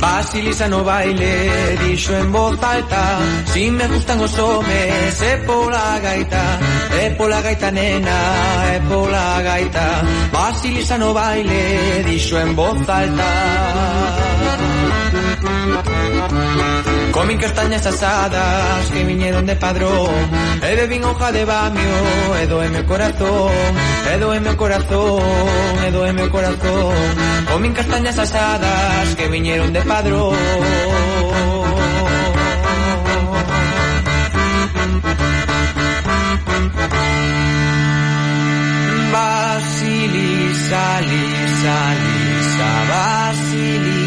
Basilisa no baile, dicho en voz alta, si me gustan os me sé por la gaita, es por la gaita nena, es por la gaita, Basilisa no baile, dicho en voz alta. Comí castañas asadas que vinieron de padrón. He bebido hoja de bamio, he doy mi corazón, he doy mi corazón, he doy mi corazón. Comí castañas asadas que vinieron de padrón. Basili, sali, sali, sa, basili.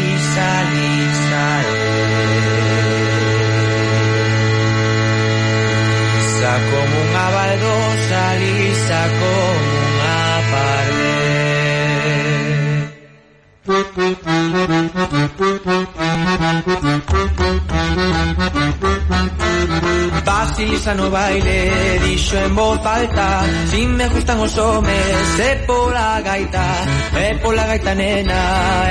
casa no baile Dixo en voz alta. Si me gustan os homes É pola gaita É pola gaita nena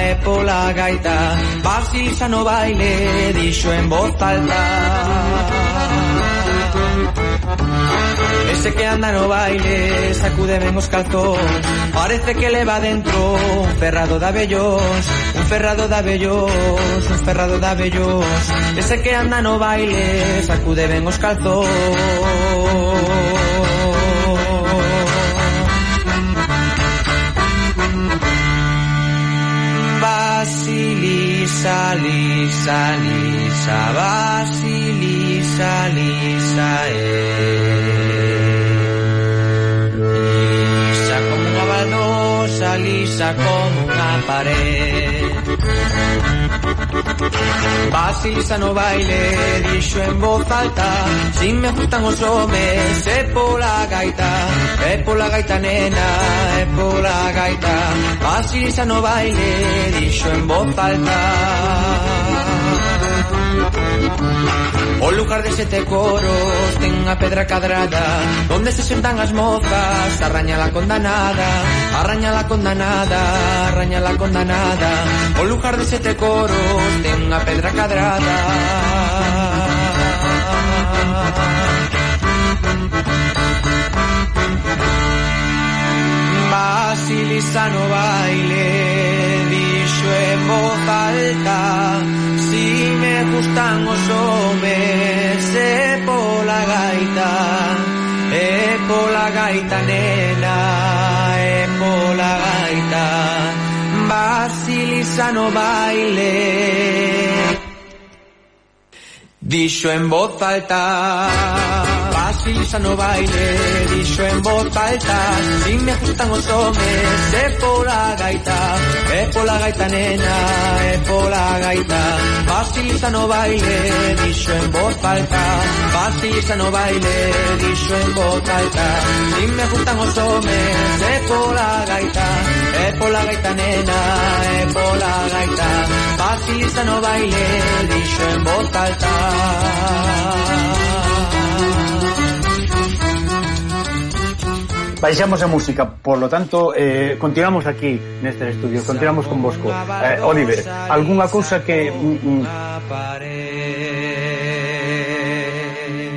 É pola gaita. Pasisa no baile Dixo en voz alta. Ese que anda no baile, sacude ben os calzóns Parece que leva dentro un ferrado de abellóns Ferrado da un Ferrado da Bellós Ese que anda no baile, sacude ben os calzóns Basilisa, lisa, lisa, basilisa, lisa, eh. Lisa como unha baldosa, lisa como unha pared. Basilisa no baile, dixo en voz alta. Si me gustan os homes, é pola gaita. É pola gaita, nena, é pola gaita. Basilisa no baile, dixo en voz alta. O lugar de sete coros ten a pedra cadrada. Donde se sentan as mozas Arraña la condanada. Arraña la condanada Arraña la condanada. O lugar lugar de sete coros ten unha pedra cadrada. Basilisa no baile dixo en voz alta Si me gustan os homes e pola gaita E pola gaita nena E pola gaita facilisa no baile. Dixo en voz alta Facilisa no baile. Dixo en voz alta Si me asustan os homes É pola gaita É pola gaita nena É pola gaita. Facilisa no baile Dixo en voz alta. Facilisa no baile Dixo en voz alta. Si me asustan os homes É pola gaita. É pola gaita nena, é pola gaita. Fácil no baile, dixo en voz alta. Baixamos a música, por lo tanto eh, continuamos aquí neste estudio continuamos con Bosco. Eh, Oliver, algunha cousa que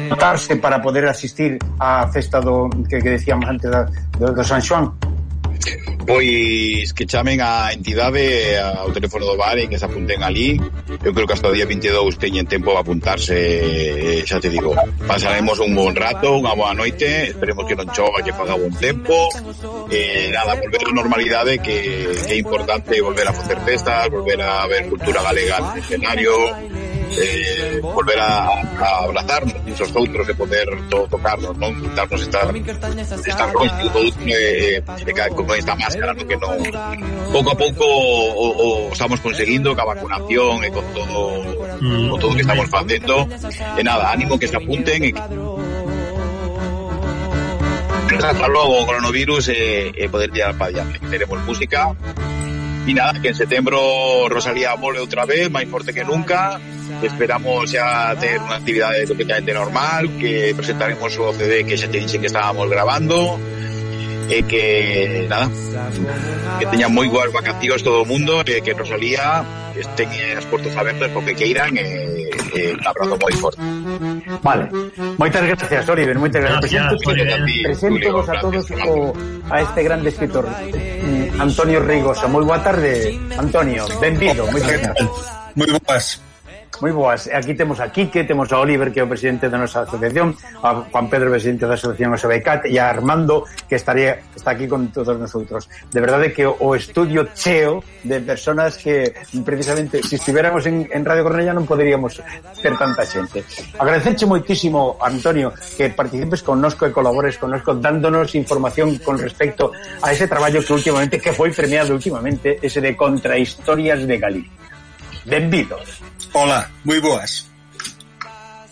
notarse mm, mm, para poder asistir á festa do que, que decíamos antes da, do, do San Xoan Pois que chamen a entidade ao teléfono do Baren que se apunten ali Eu creo que hasta o día 22 teñen tempo a apuntarse Xa te digo, pasaremos un bon rato, unha boa noite Esperemos que non chova, que faga bon tempo eh, Nada, volver a normalidade que, que é importante volver a facer festas Volver a ver cultura galega no escenario eh, volver a, a abrazarnos uns aos outros e poder to, tocarnos, non? Darnos esta, esta costa eh, eh, con esta máscara, no que non... Pouco a pouco o, o estamos conseguindo ca vacunación e con todo, mm. con todo que estamos facendo. E nada, ánimo que se apunten e que hasta logo o coronavirus e, e poder tirar para adiante. Teremos música. E nada, que en setembro Rosalía volve outra vez, máis forte que nunca, Esperamos ya tener una actividad completamente normal, que presentaremos su CD que ya te dije que estábamos grabando. Eh, que nada, que teñan moi boas vacacións todo o mundo, que, que Rosalía estén as portas abertas porque queiran e eh, eh, abrazo moi forte. Vale. Moitas gracias, Oliver, moitas gracias. gracias presento, presento a todos o, a este grande escritor, eh, Antonio Rigosa. Moi boa tarde, Antonio. Benvido, moitas gracias. Moi boas. Moi boas. Aquí temos a Quique, temos a Oliver, que é o presidente da nosa asociación, a Juan Pedro, presidente da asociación OSBCAT, e a Armando, que estaría, está aquí con todos nosotros. De verdade que o estudio cheo de personas que precisamente, se si estivéramos en, en Radio Cornella non poderíamos ter tanta xente. Agradecerche moitísimo, Antonio, que participes connosco e colabores connosco, dándonos información con respecto a ese traballo que últimamente, que foi premiado últimamente, ese de Contrahistorias de Galicia. Benvidos. Ola, moi boas.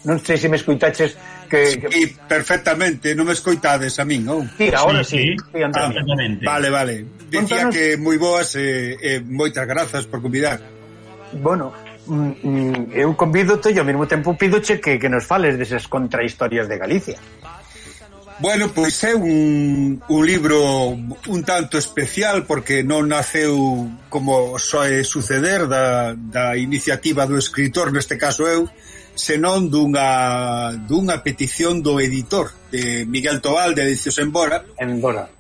Non sei se me escuitaches que... que... Sí, perfectamente, non me escoitades a min, non? Sí, ahora sí, sí. sí ah, Vale, vale. Dicía Contanos... que moi boas e eh, eh, moitas grazas por convidar. Bueno, mm, mm, eu convido e ao mesmo tempo pidoche que, que nos fales desas contrahistorias de Galicia. Bueno, pois é un, un libro un tanto especial porque non naceu como soe suceder da, da iniciativa do escritor, neste caso eu, senón dunha, dunha petición do editor de Miguel Tobal de Edicios Embora, Embora.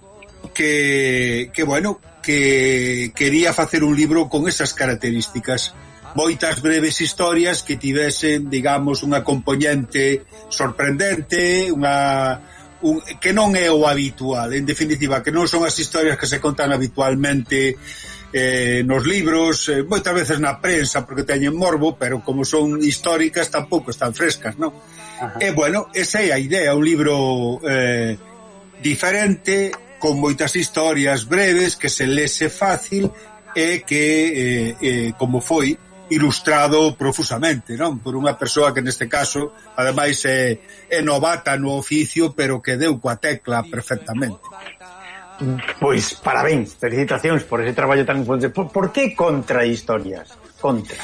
Que, que, bueno, que quería facer un libro con esas características moitas breves historias que tivesen, digamos, unha componente sorprendente, unha un, que non é o habitual, en definitiva, que non son as historias que se contan habitualmente eh, nos libros, eh, moitas veces na prensa, porque teñen morbo, pero como son históricas, tampouco están frescas, non? Ajá. E, bueno, esa é a idea, un libro eh, diferente, con moitas historias breves, que se lese fácil, e que, eh, eh, como foi, ilustrado profusamente, non? Por unha persoa que neste caso, ademais, é, é novata no oficio, pero que deu coa tecla perfectamente. Pois, parabéns, felicitacións por ese traballo tan importante. Por, por que contra historias? Contra.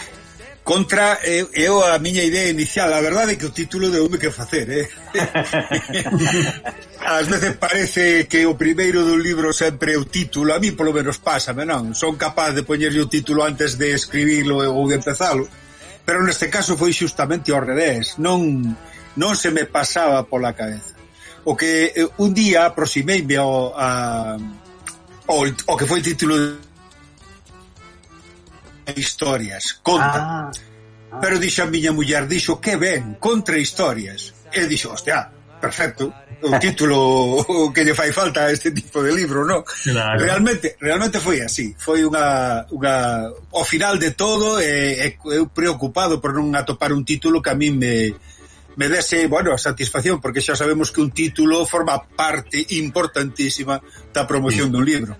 Contra é, eu a miña idea inicial. A verdade é que o título deume que facer, eh? Ás veces parece que o primeiro do libro sempre é o título, a mí polo menos pásame, non? Son capaz de poñerlle o título antes de escribilo ou de empezalo, pero neste caso foi xustamente ao revés, non, non se me pasaba pola cabeza. O que eh, un día aproximeime ao, a, ao, ao que foi título de historias, conta. Ah, ah. Pero dixo a miña muller, dixo, que ben, contra historias. E dixo, hostia, perfecto, o título que lle fai falta a este tipo de libro, no? Claro. Realmente, realmente foi así, foi unha, unha ao final de todo eh, eu preocupado por non atopar un título que a min me me dese, bueno, a satisfacción, porque xa sabemos que un título forma parte importantísima da promoción sí. dun libro.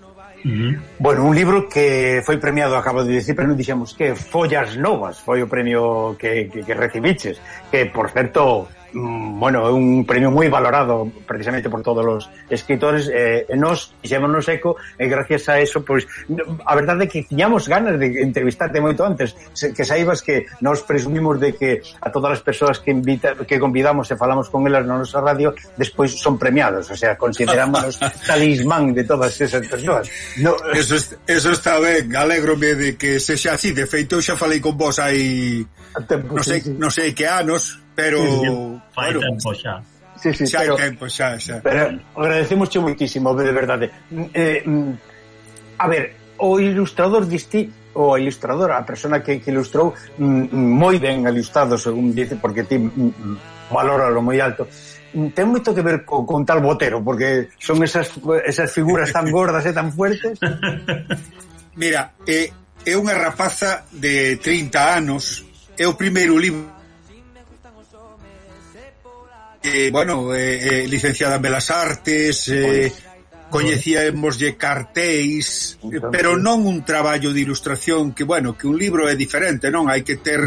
Uh -huh. Bueno, un libro que foi premiado, acabo de dicir, pero non dixemos que Follas Novas foi o premio que, que, que recibiches, que, por certo, Mm, bueno, é un premio moi valorado precisamente por todos os escritores eh, e nos fixémonos eco e gracias a eso, pois a verdade é que tiñamos ganas de entrevistarte moito antes. Que saibas que nos presumimos de que a todas as persoas que invita, que convidamos e falamos con elas na nosa radio despois son premiados, o sea, considerámonos talismán de todas esas persoas. No... eso, eso está ben alegrome de que se xa así. De feito xa falei con vos hai non sei, non sei que anos. Pero fai bueno, tempo xa. Sí, sí, xa pero, tempo, xa, xa. Pero agradecemos che moitísimo, de verdade. Eh, mm, a ver, o ilustrador diste o ilustrador, a persona que, que ilustrou mm, mm, moi ben ilustrado, según dice, porque ti valóralo moi alto ten moito que ver co, con tal botero, porque son esas, esas figuras tan gordas e tan fuertes. Mira, é, é unha rapaza de 30 anos, é o primeiro libro eh, bueno, eh, eh, licenciada en Belas Artes, eh, coñecíamoslle cartéis, eh, pero non un traballo de ilustración que, bueno, que un libro é diferente, non? Hai que ter,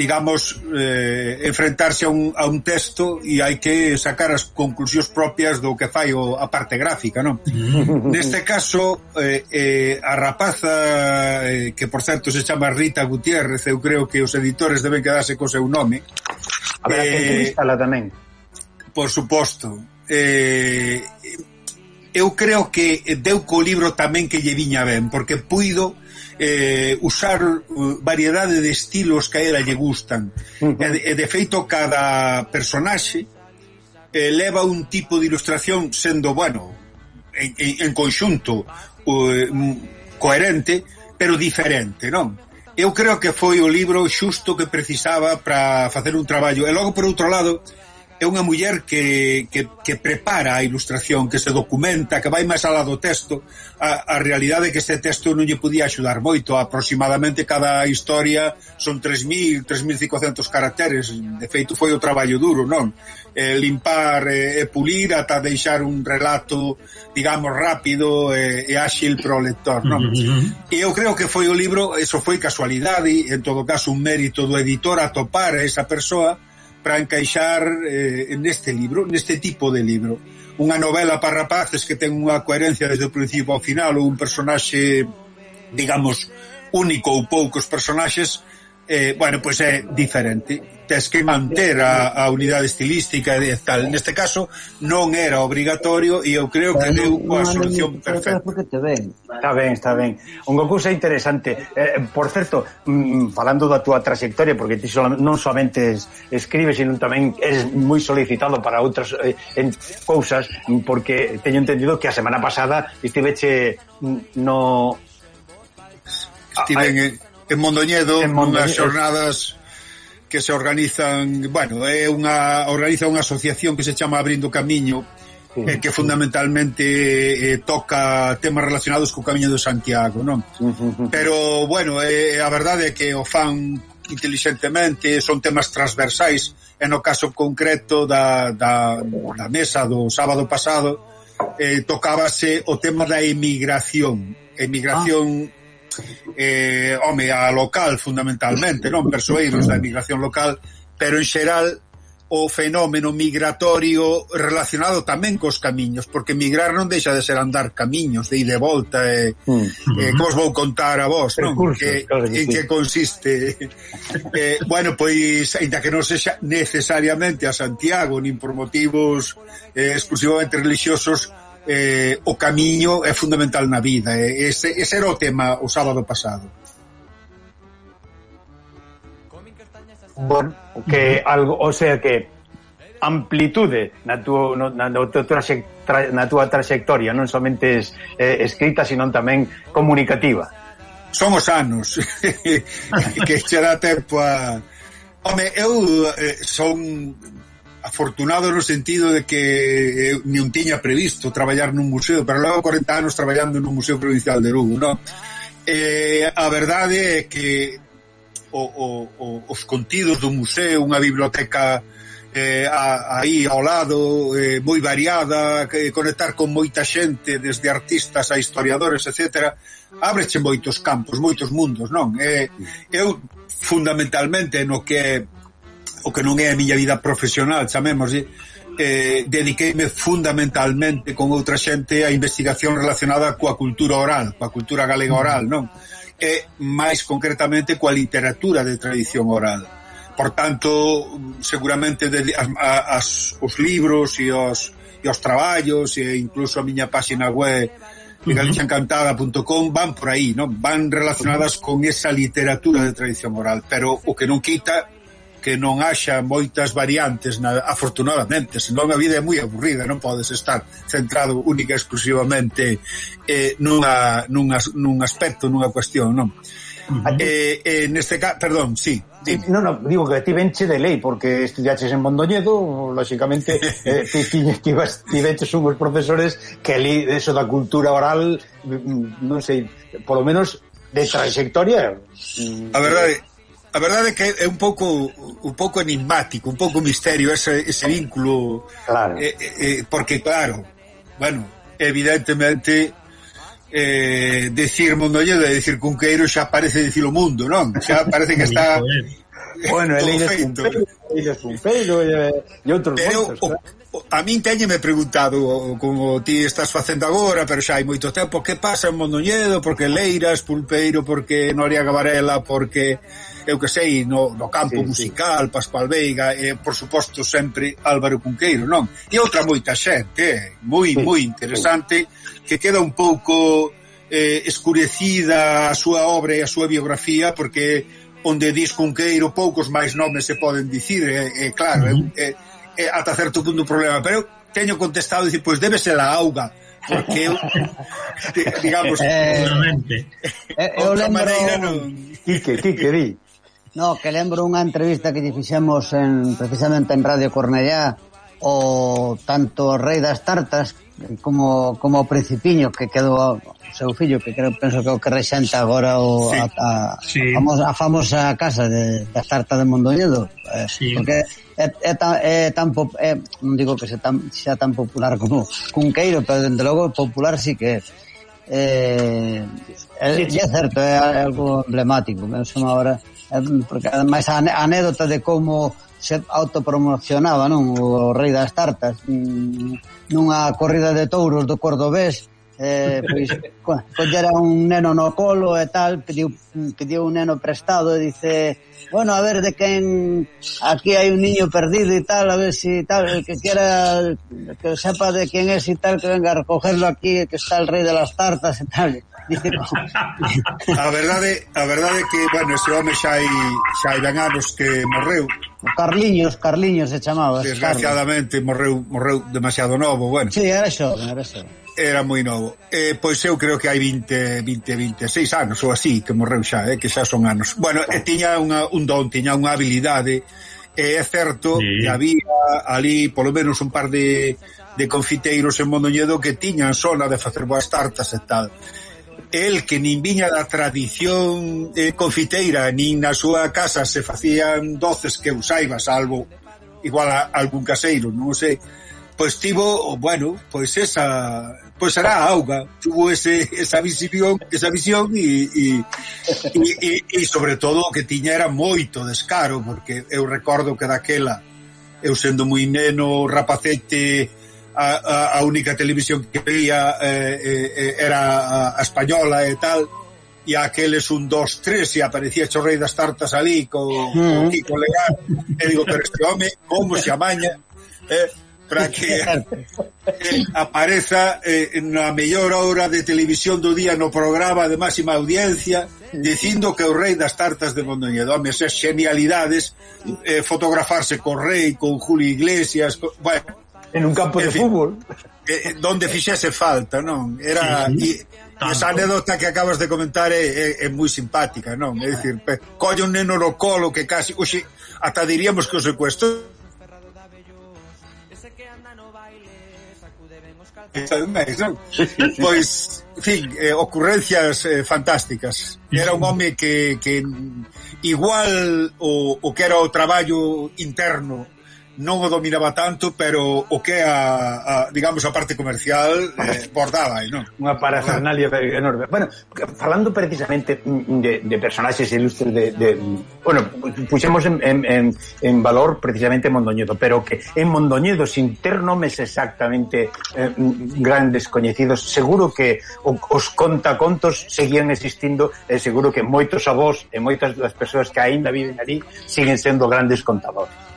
digamos, eh, enfrentarse a un, a un texto e hai que sacar as conclusións propias do que fai o, a parte gráfica, non? Neste caso, eh, eh, a rapaza, eh, que por certo se chama Rita Gutiérrez, eu creo que os editores deben quedarse co seu nome, Habrá eh, que entrevistala tamén. Por suposto. Eh, eu creo que deu co libro tamén que lle viña ben, porque puido eh, usar uh, variedade de estilos que a ela lle gustan. Uh -huh. e, e de feito, cada personaxe eh, leva un tipo de ilustración sendo, bueno, en, en, en conxunto eh, coherente, pero diferente, non? eu creo que foi o libro xusto que precisaba para facer un traballo. E logo, por outro lado, é unha muller que, que, que prepara a ilustración, que se documenta, que vai máis alá do texto. A, a realidade é que este texto non lle podía axudar moito. Aproximadamente cada historia son 3.000, 3.500 caracteres. De feito, foi o traballo duro, non? Eh, limpar e e pulir ata deixar un relato, digamos, rápido e, e áxil para o lector, non? E eu creo que foi o libro, eso foi casualidade, en todo caso un mérito do editor atopar a esa persoa para encaixar eh, neste libro, neste tipo de libro. Unha novela para rapaces que ten unha coherencia desde o principio ao final ou un personaxe, digamos, único ou poucos personaxes, eh, bueno, pois é diferente tes que manter a, a unidade estilística e tal. Neste caso non era obrigatorio e eu creo que deu coa solución perfecta. Está ben, está ben. Unha cousa interesante. Eh, por certo, mm, mm falando da túa trayectoria, porque ti non somente escribes, sino tamén es moi solicitado para outras eh, en, cousas, porque teño entendido que a semana pasada estiveche mm, no... Estive ah, en, en Mondoñedo, en Mondoñedo, unhas xornadas que se organizan, bueno, é unha organiza unha asociación que se chama Abrindo Camiño, sí, eh, que fundamentalmente eh, toca temas relacionados co Camiño de Santiago, non? Pero bueno, eh, a verdade é que o fan inteligentemente, son temas transversais, e no caso concreto da, da, da mesa do sábado pasado, eh, tocábase o tema da emigración, emigración ah eh, home, a local fundamentalmente, non persoeiros da emigración local, pero en xeral o fenómeno migratorio relacionado tamén cos camiños, porque migrar non deixa de ser andar camiños, de ida e volta, e, mm. e como os vou contar a vos, non? Curso, que, claro que en sí. que consiste... eh, bueno, pois, ainda que non sexa necesariamente a Santiago, nin por motivos eh, exclusivamente religiosos, eh, o camiño é fundamental na vida. Eh, ese, ese era o tema o sábado pasado. Bueno, que algo, o sea que amplitude na túa, na, na, tua, na túa traxectoria, non somente es, eh, escrita, sino tamén comunicativa. Son os anos que che dá tempo a... Home, eu eh, son afortunado no sentido de que eh, eu non tiña previsto traballar nun museo, pero logo 40 anos traballando nun museo provincial de Lugo, non? Eh, a verdade é que o, o, o, os contidos do museo, unha biblioteca eh, aí ao lado eh, moi variada, que, conectar con moita xente, desde artistas a historiadores, etc abreche moitos campos, moitos mundos, non? Eh, eu fundamentalmente no que o que non é a miña vida profesional, chamemos, eh, dediqueime fundamentalmente con outra xente a investigación relacionada coa cultura oral, coa cultura galega oral, non? E máis concretamente coa literatura de tradición oral. Por tanto, seguramente de, as, as, os libros e os, e os traballos e incluso a miña páxina web de van por aí, non? Van relacionadas con esa literatura de tradición oral, pero o que non quita que non haxa moitas variantes na, afortunadamente, senón a vida é moi aburrida non podes estar centrado única e exclusivamente eh, nunha, nunha, nun aspecto, nunha cuestión non? Uh -huh. eh, eh, neste caso, perdón, sí dime. No, no, digo que ti venche de lei porque estudiaches en Mondoñedo lóxicamente eh, ti, ti, ti venches unhos profesores que li eso da cultura oral mm, non sei, polo menos de trayectoria mm, a verdade A verdade é que é un pouco un pouco enigmático, un pouco misterio ese, ese vínculo claro. Eh, eh, eh, porque claro, bueno, evidentemente eh, decir Mondoñedo e decir Cunqueiro xa parece decir o mundo, non? Xa parece que está bueno, ele é Cunqueiro, ele eh, é e, e outros Pero, moitos, claro. o, a min teñeme preguntado como ti estás facendo agora, pero xa hai moito tempo, que pasa en Mondoñedo, porque Leiras, Pulpeiro, porque Noria Gavarela, porque eu que sei, no, no campo sí, musical, sí. Pascual Veiga, e por suposto sempre Álvaro Cunqueiro, non? E outra moita xente, eh? moi, sí, moi interesante, sí. que queda un pouco eh, escurecida a súa obra e a súa biografía, porque onde dis Cunqueiro poucos máis nomes se poden dicir, e, eh, eh, claro, é, uh -huh. eh, eh, ata certo punto un problema, pero eu teño contestado dicir, pois debe ser a auga, porque eu digamos, eh, eh, eu lembro non... Quique, Quique, di. No, que lembro unha entrevista que lle fixemos en, precisamente en Radio Cornellá o tanto o rei das tartas como, como o principiño que quedou o seu fillo que creo penso que o que rexenta agora o, sí, a, a, sí. A, famosa, a famosa casa de, das tartas de Mondoñedo eh, sí. porque é, é, tan, é tan pop, é, non digo que sea tan, sea tan popular como Cunqueiro pero dende logo popular sí que é Eh, eh, sí, sí. é certo, é algo emblemático, mesmo agora, porque ademais a anécdota de como se autopromocionaba non o rei das tartas nunha corrida de touros do Cordobés eh, pois, collera un neno no colo e tal, pediu, pediu un neno prestado e dice, bueno, a ver de quen aquí hai un niño perdido e tal, a ver si tal, el que quiera que sepa de quen es e tal, que venga a recogerlo aquí, que está el rei de las tartas e tal. Dice, a verdade, a verdade é que, bueno, ese home xa hai, xa hai ben anos que morreu. Carliños, Carliños se chamaba. Desgraciadamente morreu morreu demasiado novo, bueno. Sí, era xo, era xo era moi novo. Eh, pois eu creo que hai 20, 20, 26 anos ou así que morreu xa, eh, que xa son anos. Bueno, e tiña unha, un don, tiña unha habilidade e eh, é certo sí. que había ali polo menos un par de, de confiteiros en Mondoñedo que tiñan zona de facer boas tartas e tal el que nin viña da tradición eh, confiteira, nin na súa casa se facían doces que usaiba, salvo igual a algún caseiro, non sei, pois tivo, bueno, pois esa pois era a auga, tuvo ese, esa visión, esa visión e, e, e, e sobre todo o que tiña era moito descaro, porque eu recordo que daquela eu sendo moi neno, rapacete, a, a, a única televisión que veía eh, eh, era a, a española e tal, e aqueles un, dos, tres, e aparecía Chorrei das Tartas ali co, mm. co Kiko Leal, e digo, pero este home, como se amaña? Eh, para que eh, apareza eh, na mellor hora de televisión do día no programa de máxima audiencia dicindo que o rei das tartas de Mondoñedo. Home, esas genialidades eh, fotografarse co rei, con Julio Iglesias co, bueno, en un campo de fin, fútbol. Eh, eh, donde fixese falta non? Era sí, e, esa anécdota que acabas de comentar é, é, é moi simpática non? É dicir, colle un neno no colo que casi, oxe, ata diríamos que o secuestrou Está un mes, non? Pois, fin, eh, ocurrencias eh, fantásticas. Era un home que, que igual o, o que era o traballo interno non o dominaba tanto, pero o que a, a digamos a parte comercial eh, bordaba aí, non? Unha parafernalia enorme. Bueno, falando precisamente de, de personaxes ilustres de, de bueno, puxemos en, en, en, en valor precisamente Mondoñedo, pero que en Mondoñedo sin ter nomes exactamente eh, grandes coñecidos, seguro que os contacontos seguían existindo e seguro que moitos avós e moitas das persoas que aínda viven ali siguen sendo grandes contadores.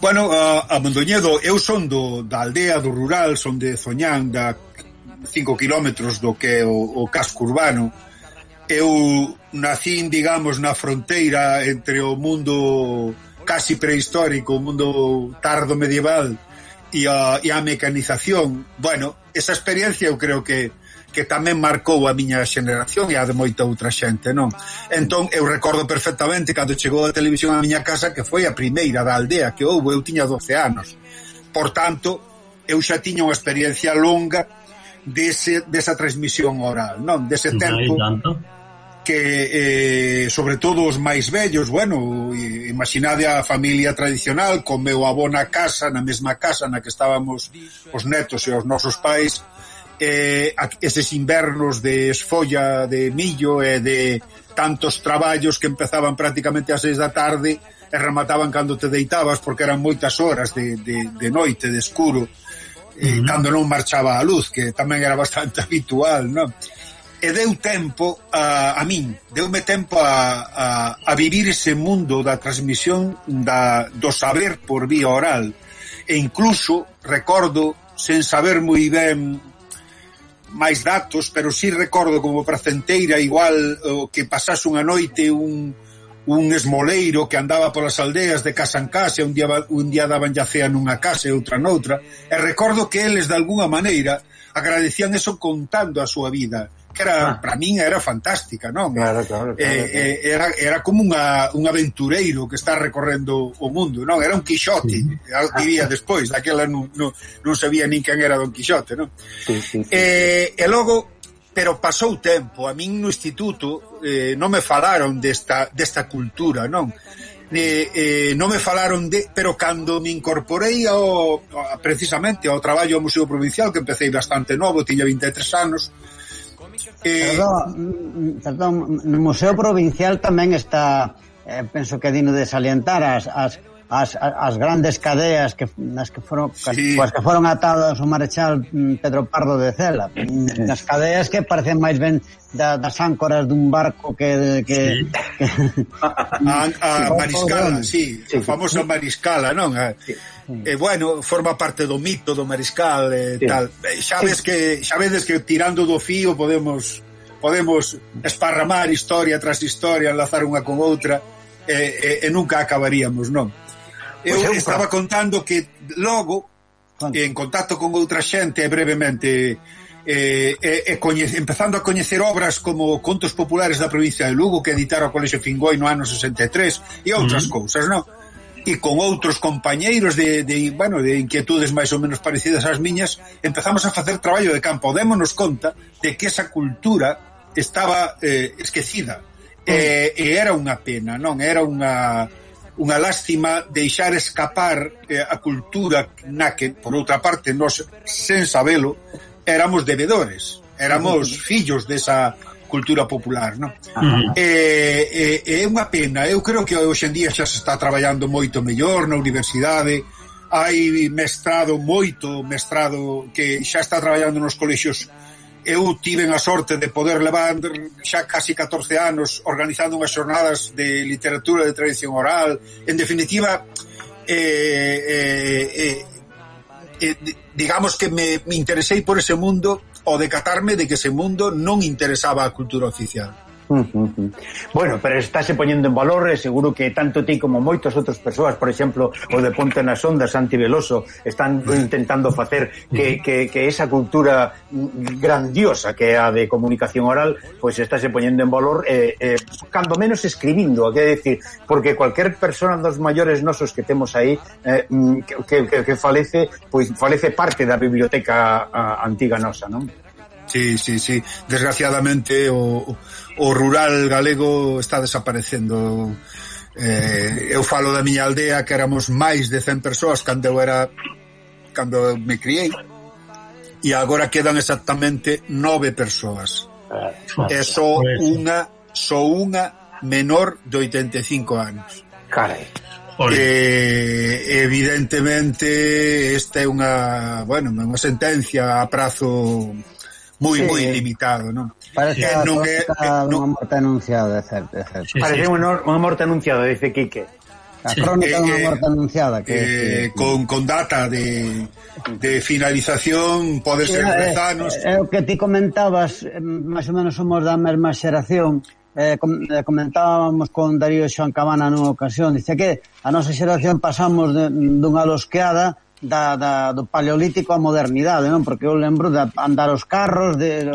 Bueno, a, a Mondoñedo, eu son do, da aldea do rural, son de Zoñán, da 5 kilómetros do que é o, o casco urbano. Eu nacín, digamos, na fronteira entre o mundo casi prehistórico, o mundo tardo medieval e a, e a mecanización. Bueno, esa experiencia eu creo que que tamén marcou a miña xeneración e a de moita outra xente, non? Entón, eu recordo perfectamente cando chegou a televisión á miña casa que foi a primeira da aldea que houve, eu tiña 12 anos. Por tanto, eu xa tiña unha experiencia longa dese, desa transmisión oral, non? Dese tempo que eh, sobre todo os máis vellos, bueno, imaginade a familia tradicional, con meu avó na casa, na mesma casa na que estábamos os netos e os nosos pais, eh, eses invernos de esfolla de millo e eh, de tantos traballos que empezaban prácticamente ás seis da tarde e remataban cando te deitabas porque eran moitas horas de, de, de noite, de escuro eh, uh -huh. cando non marchaba a luz que tamén era bastante habitual non? e deu tempo a, a min deume tempo a, a, a vivir ese mundo da transmisión da, do saber por vía oral e incluso recordo sen saber moi ben máis datos, pero si sí recordo como pracenteira igual o que pasase unha noite un un esmoleiro que andaba polas aldeas de casa en casa, un día, un día daban yacea nunha casa e outra noutra, e recordo que eles, de alguna maneira, agradecían eso contando a súa vida, que era ah. para min era fantástica, non? Claro, claro, claro, eh, eh, era era como unha un aventureiro que está recorrendo o mundo, non? Era un Quixote, sí. diría despois, daquela non, non, non sabía nin quen era Don Quixote, non? Sí, sí, sí. Eh, e logo pero pasou tempo, a min no instituto eh, non me falaron desta, desta cultura, non? eh, eh, non me falaron de, pero cando me incorporei ao, precisamente ao traballo ao Museo Provincial que empecéi bastante novo, tiña 23 anos Eh... Perdón, perdón, no Museo Provincial tamén está, eh, penso que dino de salientar as, as as, as grandes cadeas que nas que foron sí. coas que foron atadas o marechal mm, Pedro Pardo de Cela, nas cadeas que parecen máis ben da, das áncoras dun barco que que, sí. que a, a mariscala, sí, sí, a famosa mariscala, non? Sí. E eh, bueno, forma parte do mito do mariscal e eh, sí. tal. Eh, xa ves sí. que xa vedes que tirando do fío podemos podemos esparramar historia tras historia, enlazar unha con outra e, e, e nunca acabaríamos, non? Eu pues estaba contando que logo en contacto con outra xente brevemente eh, e, e coñe, empezando a coñecer obras como Contos Populares da provincia de Lugo que editaron o Colexio Fingoi no ano 63 e outras mm. cousas, non? E con outros compañeiros de, de, bueno, de inquietudes máis ou menos parecidas ás miñas empezamos a facer traballo de campo démonos conta de que esa cultura estaba eh, esquecida mm. e, eh, e era unha pena, non? Era unha unha lástima deixar escapar eh, a cultura na que, por outra parte, nos, sen sabelo, éramos devedores, éramos fillos desa cultura popular, non? Uh eh, -huh. Eh, é, é, é unha pena, eu creo que hoxendía xa se está traballando moito mellor na universidade, hai mestrado moito, mestrado que xa está traballando nos colexios eu tiven a sorte de poder levar xa casi 14 anos organizando unhas xornadas de literatura de tradición oral. En definitiva, eh, eh, eh, eh, digamos que me, me interesei por ese mundo o decatarme de que ese mundo non interesaba a cultura oficial. Bueno, pero estáse poñendo en valor e seguro que tanto ti como moitas outras persoas, por exemplo, o de Ponte nas Ondas, Santi Veloso, están intentando facer que, que, que esa cultura grandiosa que é a de comunicación oral, pois pues estáse poñendo en valor eh, eh, cando menos escribindo, que decir, porque cualquier persona dos maiores nosos que temos aí eh, mm, que, que, que falece, pois pues, falece parte da biblioteca a, a antiga nosa, non? Sí, sí, sí. Desgraciadamente o, o rural galego está desaparecendo. Eh, eu falo da miña aldea que éramos máis de 100 persoas cando eu era cando me criei e agora quedan exactamente nove persoas. Eh, é só unha, só unha menor de 85 anos. Carai. Eh, evidentemente esta é unha, bueno, unha sentencia a prazo moi sí. moi limitado, non? Parece eh, que non é, eh, eh, non... unha morte anunciada, certo, certo. Sí, Parece sí. Unha, unha morte anunciada, dice Quique. A crónica sí, dunha morte anunciada que, eh, que, con, con data de, de finalización pode ser eh, anos é, é o que ti comentabas máis ou menos somos da mesma xeración eh, comentábamos con Darío Xoan Cabana nunha ocasión dice que a nosa xeración pasamos de, dunha losqueada da, da, do paleolítico á modernidade, non? Porque eu lembro de andar os carros, de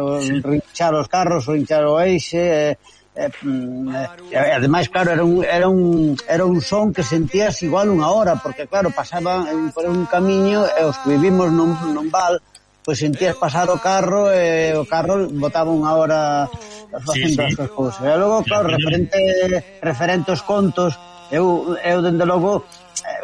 rinchar os carros, o hinchar o eixe, e, mm, e, e, ademais, claro, era un, era, un, era un son que sentías igual unha hora, porque, claro, pasaba por un camiño e os que vivimos non, non val, pois sentías pasar o carro e o carro botaba unha hora facendo sí, sí. as cousas. E logo, claro, referente, referente aos contos, eu, eu dende logo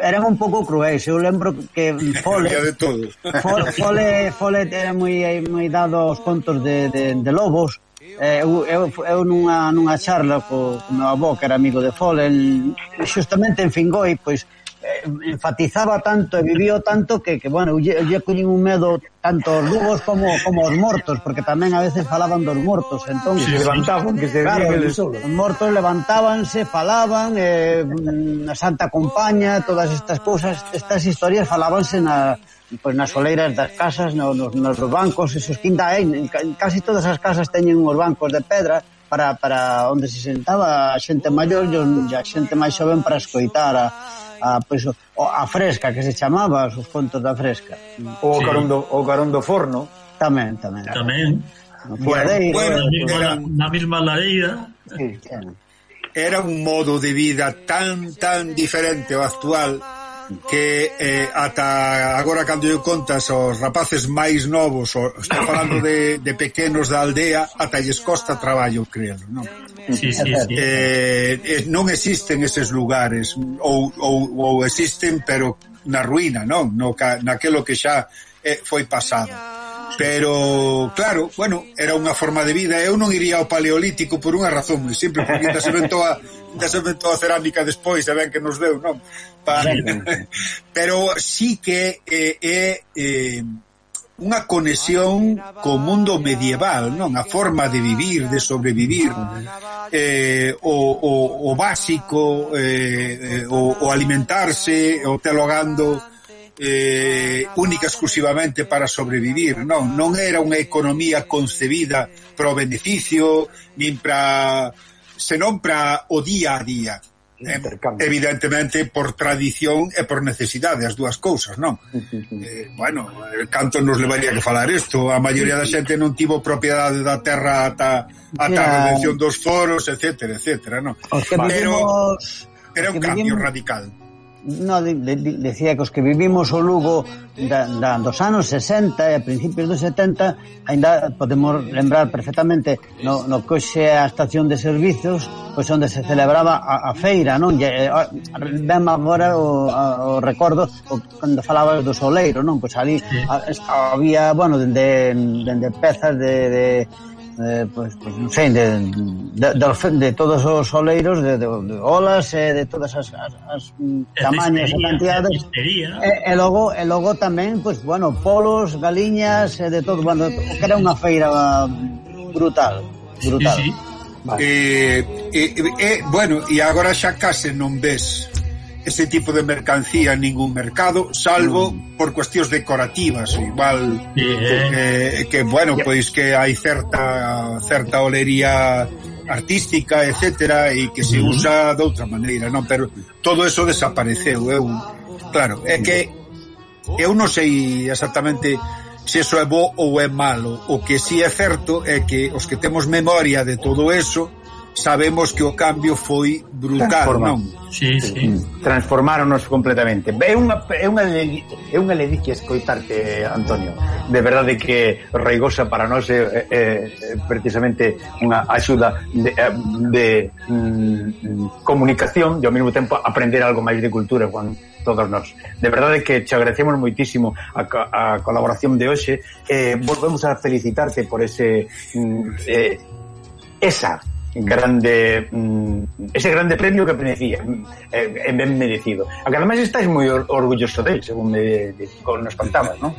eran un pouco cruéis. Eu lembro que Fole de todo. Fole, Fole, Fole era moi eh, moi dado aos contos de, de, de lobos. Eh, eu, eu, eu nunha, nunha charla co, co meu avó, que era amigo de Fole, el, justamente en Fingoi, pois, eh, enfatizaba tanto e vivió tanto que, que bueno, eu lle cuñen un medo tanto os lugos como como os mortos, porque tamén a veces falaban dos mortos, entón se levantaban que se claro, el... os mortos levantábanse, falaban, eh, na Santa Compaña, todas estas cousas, estas historias falábanse na pois pues, nas soleiras das casas, no, nos, nos bancos, esos quinta, en, en, en casi todas as casas teñen uns bancos de pedra, para, para onde se sentaba a xente maior e a xente máis xoven para escoitar a, Ah, pois, a, pues, a fresca que se chamaba, os contos da fresca. O sí. carón do, o carón do forno. Tamén, tamén. Tamén. Bueno, ladeira, bueno, era, na mesma ladeira. Sí. Era un modo de vida tan, tan diferente ao actual que eh, ata agora cando eu contas aos rapaces máis novos, o, estou falando de, de pequenos da aldea, ata lles costa traballo creelo, non? Sí, sí, sí. Eh, eh, non existen eses lugares ou, ou, ou existen pero na ruína, non? No, naquelo que xa eh, foi pasado. Pero, claro, bueno, era unha forma de vida. Eu non iría ao paleolítico por unha razón moi simple, porque ainda se inventou a, ainda se inventou a cerámica despois, a ben que nos deu, non? Pa... Pero sí que eh, é... Eh, eh, unha conexión co mundo medieval, non? A forma de vivir, de sobrevivir, eh, o, o, o básico, eh, eh o, o alimentarse, o telogando, eh, única exclusivamente para sobrevivir, non, non era unha economía concebida para o beneficio, nin para senón para o día a día. Eh, evidentemente por tradición e por necesidade as dúas cousas, non? eh, bueno, canto nos levaría que falar isto, a maioría da xente non tivo propiedade da terra ata ata a redención dos foros, etcétera, etcétera, non? Pero vivimos, era un cambio vivimos, radical no, de, de, decía que os que vivimos o Lugo da, da, dos anos 60 e a principios dos 70 ainda podemos lembrar perfectamente no, no coxe a estación de servizos pois onde se celebraba a, a feira non? E, ben agora o, a, o recordo o, cando falabas do soleiro non? pois ali a, había, bueno, dende, dende pezas de, de eh, pois, pois, non sei, de, de, de, de todos os oleiros, de, de, de olas e de todas as, as, as tamaños e cantidades. E, e, eh, eh, logo, e logo tamén, pois, bueno, polos, galiñas e de todo, bueno, que era unha feira brutal, brutal. Sí, sí. Vale. Eh, eh, eh, bueno, e agora xa case non ves ese tipo de mercancía en ningún mercado, salvo mm. por cuestións decorativas, igual eh, que bueno, pois que hai certa certa olería artística, etcétera, e que se usa de outra maneira, non, pero todo eso desapareceu, eu ¿eh? claro, é que eu non sei exactamente se eso é bo ou é malo. O que si sí é certo é que os que temos memoria de todo eso sabemos que o cambio foi brutal, non? Sí, sí. Mm. Transformáronos completamente. É unha é unha é unha ledicia escoitarte, Antonio. De verdade que Reigosa para nós é, é, é precisamente unha axuda de, eh, de mm, comunicación e ao mesmo tempo aprender algo máis de cultura, con todos nós. De verdade que te agradecemos moitísimo a, a colaboración de hoxe. Eh, volvemos a felicitarte por ese mm, eh, esa grande mm, ese grande premio que merecía mm, eh, é ben merecido a que además estáis moi orgulloso del según me, nos contabas ¿no?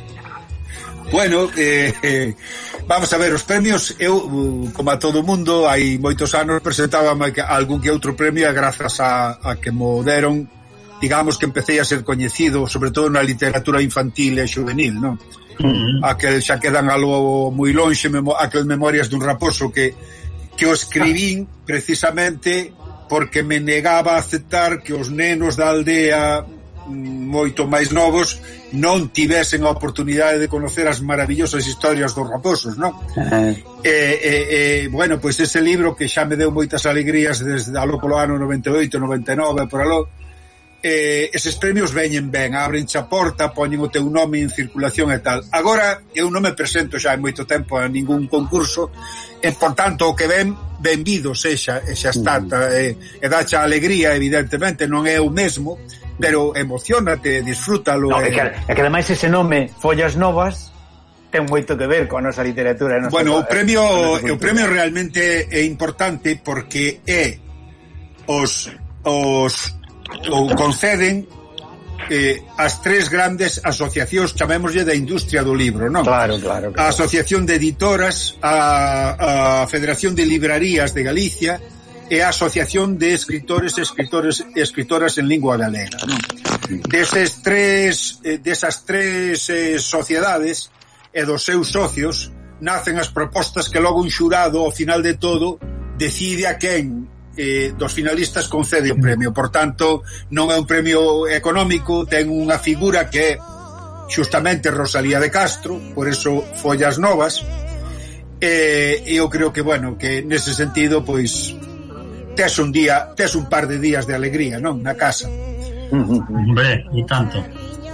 Bueno, eh, eh, vamos a ver, os premios eu, mm, como a todo mundo, hai moitos anos presentábame algún que outro premio e grazas a, a que mo deron digamos que empecé a ser coñecido sobre todo na literatura infantil e juvenil non? Uh -huh. aquel xa quedan algo moi lonxe memo, aquel Memorias dun Raposo que que o escribín precisamente porque me negaba a aceptar que os nenos da aldea mm, moito máis novos non tivesen a oportunidade de conocer as maravillosas historias dos raposos, non? Uh -huh. E, e, e, bueno, pois ese libro que xa me deu moitas alegrías desde aló polo ano 98, 99, por aló, eh, eses premios veñen ben, abren a porta, poñen o teu nome en circulación e tal. Agora, eu non me presento xa hai moito tempo a ningún concurso, e, por tanto, o que ven, benvido sexa, e xa está, mm. ta, e, e dacha alegría, evidentemente, non é o mesmo, pero emocionate, disfrútalo. No, e... É que, é que ademais ese nome, Follas Novas, ten moito que ver coa nosa literatura. Nosa bueno, o premio, o premio realmente é importante porque é os os ou conceden eh, as tres grandes asociacións, chamémoslle da industria do libro, non? Claro, claro, claro. A Asociación de Editoras, a, a Federación de Librarías de Galicia e a Asociación de Escritores e Escritores, Escritoras en Lingua Galega, non? Mm. Deses tres, eh, desas tres eh, sociedades e dos seus socios nacen as propostas que logo un xurado ao final de todo decide a quen eh, dos finalistas concede o premio. Por tanto, non é un premio económico, ten unha figura que é xustamente Rosalía de Castro, por eso Follas Novas, e eh, eu creo que, bueno, que nese sentido, pois, tes un día, tes un par de días de alegría, non? Na casa. Hombre, e tanto.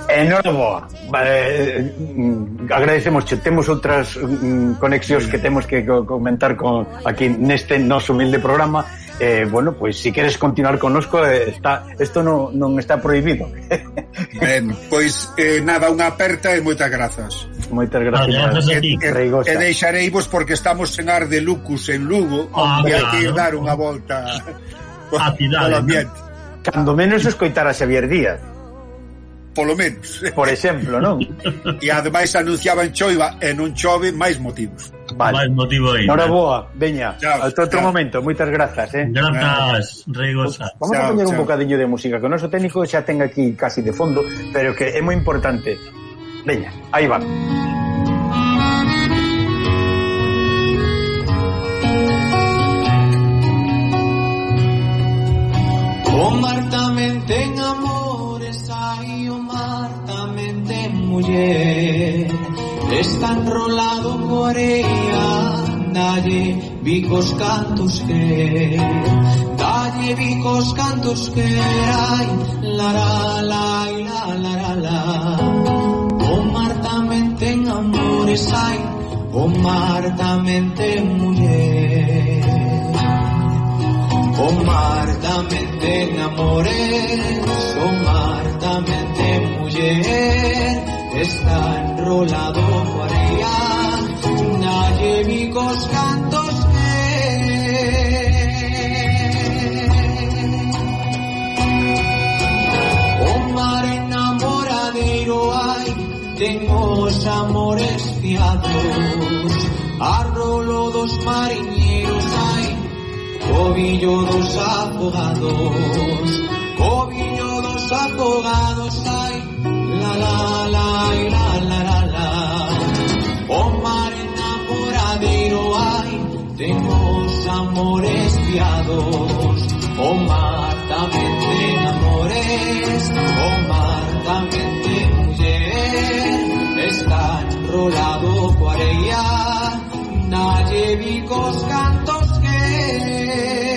Enhoraboa. Vale, eh, agradecemos, temos outras mm, conexións que temos que comentar con aquí neste noso humilde programa eh, bueno, pois pues, si queres continuar connosco eh, está, isto non, non está prohibido. Ben, pois eh, nada, unha aperta e moitas grazas Moitas grazas vale, E, e, e deixareivos porque estamos en Ar de Lucus en Lugo ah, e hai que ir dar unha volta a cidade Cando menos escoitar a Xavier Díaz. Polo menos. Por exemplo, non? E ademais anunciaban choiva e non chove máis motivos. Máis motivo aí. Veña, Chao, hasta outro chao. momento, moitas grazas, eh. Grazas, Reigosa. Vamos a poñer un bocadillo de música que o noso técnico xa ten aquí casi de fondo, pero que é moi importante. Veña, aí va. Amores, Está enrolado Corea dalle bicos cantos que dalle bicos cantos que ai la la la la la la o mar tamén ten amores ai o mar tamén ten muller. O mar tamén ten amores. O mar tamén ten muller. está enrolado guardia, nadie vicos cantos O mar enamoradero hay, tenemos amores fiados, arrolo dos marineros hay, cobillo dos abogados, cobillo dos abogados hay. La la la y la la la oh mar enamora de no hay de amores piados, oh también enamores, oh martamente te llevé, está enrolado cuarella, naye vicos cantos que